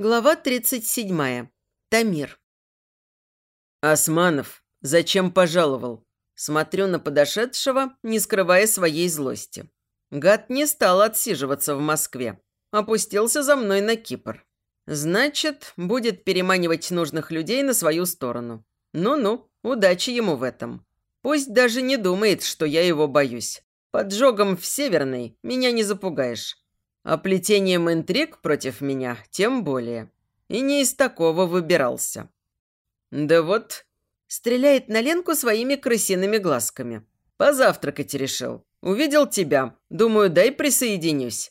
Глава 37. Тамир. «Османов, зачем пожаловал?» Смотрю на подошедшего, не скрывая своей злости. Гад не стал отсиживаться в Москве. Опустился за мной на Кипр. Значит, будет переманивать нужных людей на свою сторону. Ну-ну, удачи ему в этом. Пусть даже не думает, что я его боюсь. Поджогом в Северной меня не запугаешь. А плетением интриг против меня тем более. И не из такого выбирался. Да вот, стреляет на Ленку своими крысиными глазками. Позавтракать решил. Увидел тебя. Думаю, дай присоединюсь.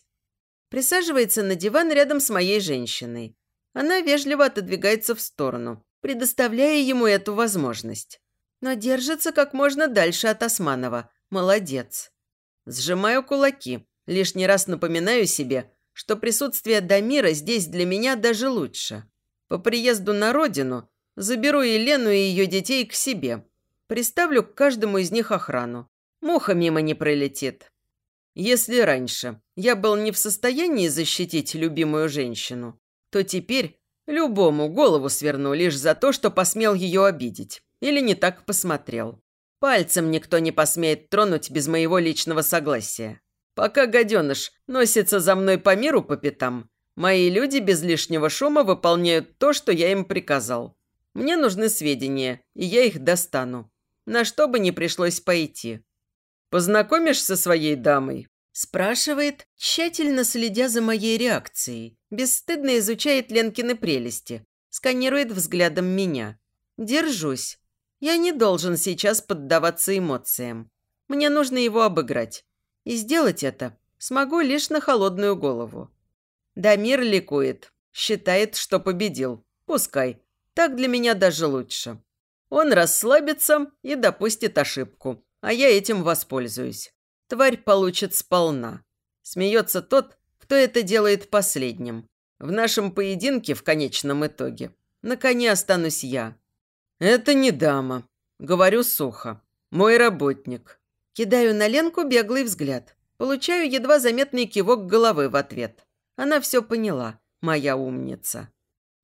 Присаживается на диван рядом с моей женщиной. Она вежливо отодвигается в сторону, предоставляя ему эту возможность. Но держится как можно дальше от Османова. Молодец. Сжимаю кулаки. Лишний раз напоминаю себе, что присутствие Дамира здесь для меня даже лучше. По приезду на родину заберу Елену и ее детей к себе. Приставлю к каждому из них охрану. Муха мимо не пролетит. Если раньше я был не в состоянии защитить любимую женщину, то теперь любому голову сверну лишь за то, что посмел ее обидеть или не так посмотрел. Пальцем никто не посмеет тронуть без моего личного согласия. Пока гаденыш носится за мной по миру по пятам, мои люди без лишнего шума выполняют то, что я им приказал. Мне нужны сведения, и я их достану. На что бы ни пришлось пойти. «Познакомишь со своей дамой?» Спрашивает, тщательно следя за моей реакцией. Бесстыдно изучает Ленкины прелести. Сканирует взглядом меня. Держусь. Я не должен сейчас поддаваться эмоциям. Мне нужно его обыграть. И сделать это смогу лишь на холодную голову. Дамир ликует. Считает, что победил. Пускай. Так для меня даже лучше. Он расслабится и допустит ошибку. А я этим воспользуюсь. Тварь получит сполна. Смеется тот, кто это делает последним. В нашем поединке в конечном итоге на коне останусь я. Это не дама. Говорю сухо. Мой работник. Кидаю на Ленку беглый взгляд. Получаю едва заметный кивок головы в ответ. Она все поняла, моя умница.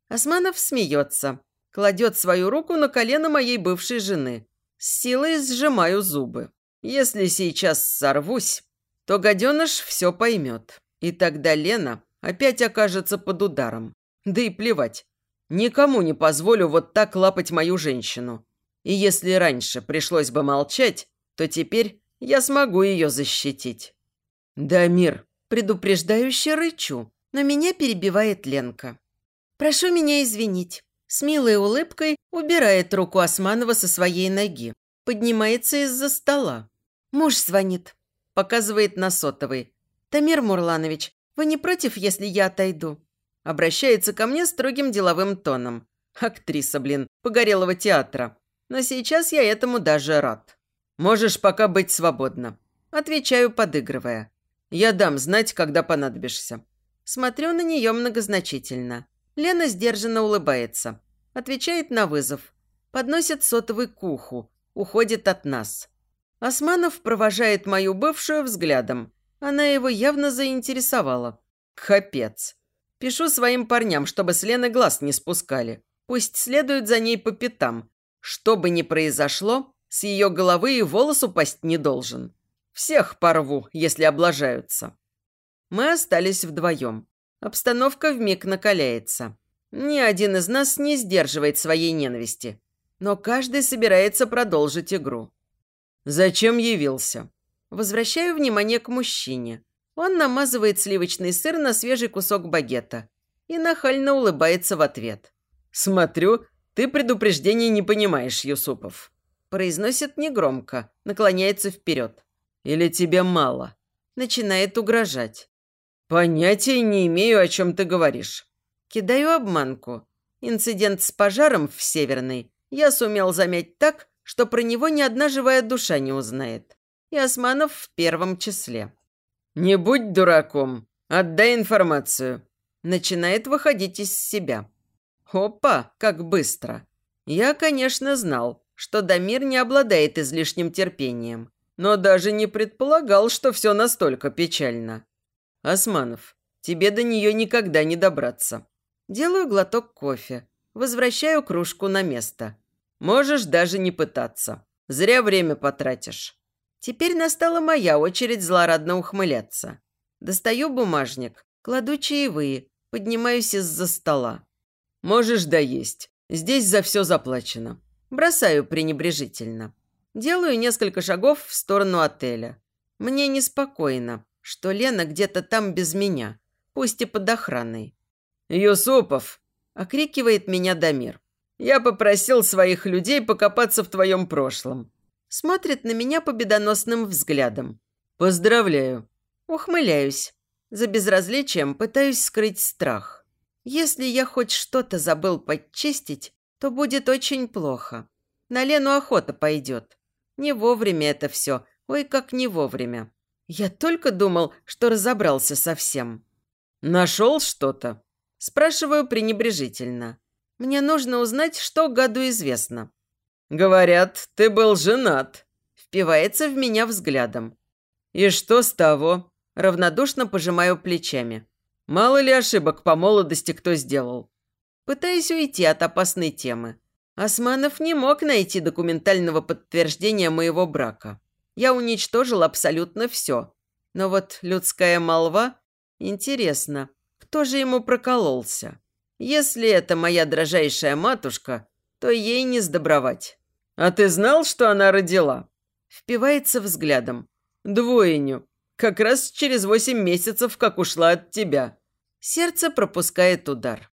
Османов смеется, кладет свою руку на колено моей бывшей жены. С силой сжимаю зубы. Если сейчас сорвусь, то гаденыш все поймет. И тогда Лена опять окажется под ударом. Да и плевать. Никому не позволю вот так лапать мою женщину. И если раньше пришлось бы молчать, то теперь я смогу ее защитить. Да, мир, предупреждающе рычу, но меня перебивает Ленка. «Прошу меня извинить». С милой улыбкой убирает руку Османова со своей ноги. Поднимается из-за стола. «Муж звонит», – показывает на сотовый. «Тамир Мурланович, вы не против, если я отойду?» Обращается ко мне строгим деловым тоном. Актриса, блин, погорелого театра. Но сейчас я этому даже рад. «Можешь пока быть свободна». Отвечаю, подыгрывая. «Я дам знать, когда понадобишься». Смотрю на нее многозначительно. Лена сдержанно улыбается. Отвечает на вызов. Подносит сотовый к уху. Уходит от нас. Османов провожает мою бывшую взглядом. Она его явно заинтересовала. Капец. Пишу своим парням, чтобы с Лены глаз не спускали. Пусть следуют за ней по пятам. Что бы ни произошло, с ее головы и волос упасть не должен. Всех порву, если облажаются. Мы остались вдвоем. Обстановка вмиг накаляется. Ни один из нас не сдерживает своей ненависти. Но каждый собирается продолжить игру. «Зачем явился?» Возвращаю внимание к мужчине. Он намазывает сливочный сыр на свежий кусок багета и нахально улыбается в ответ. «Смотрю, ты предупреждений не понимаешь, Юсупов. Произносит негромко, наклоняется вперед. «Или тебе мало?» Начинает угрожать. «Понятия не имею, о чем ты говоришь». Кидаю обманку. Инцидент с пожаром в Северной я сумел замять так, что про него ни одна живая душа не узнает. И Османов в первом числе. «Не будь дураком. Отдай информацию». Начинает выходить из себя. Опа, как быстро. Я, конечно, знал, что Дамир не обладает излишним терпением, но даже не предполагал, что все настолько печально. Османов, тебе до нее никогда не добраться. Делаю глоток кофе. Возвращаю кружку на место. Можешь даже не пытаться. Зря время потратишь. Теперь настала моя очередь злорадно ухмыляться. Достаю бумажник, кладу чаевые, поднимаюсь из-за стола. Можешь доесть. Здесь за все заплачено. Бросаю пренебрежительно. Делаю несколько шагов в сторону отеля. Мне неспокойно, что Лена где-то там без меня, пусть и под охраной. «Юсупов!» – окрикивает меня Дамир. «Я попросил своих людей покопаться в твоем прошлом». Смотрит на меня победоносным взглядом. «Поздравляю». Ухмыляюсь. За безразличием пытаюсь скрыть страх. Если я хоть что-то забыл подчистить, то будет очень плохо. На Лену охота пойдет. Не вовремя это все. Ой, как не вовремя. Я только думал, что разобрался совсем. «Нашел что-то?» Спрашиваю пренебрежительно. Мне нужно узнать, что году известно. «Говорят, ты был женат», – впивается в меня взглядом. «И что с того?» Равнодушно пожимаю плечами. «Мало ли ошибок по молодости кто сделал?» Пытаюсь уйти от опасной темы. Османов не мог найти документального подтверждения моего брака. Я уничтожил абсолютно все. Но вот людская молва... Интересно, кто же ему прокололся? Если это моя дрожайшая матушка, то ей не сдобровать. А ты знал, что она родила? Впивается взглядом. Двойню. Как раз через восемь месяцев, как ушла от тебя. Сердце пропускает удар.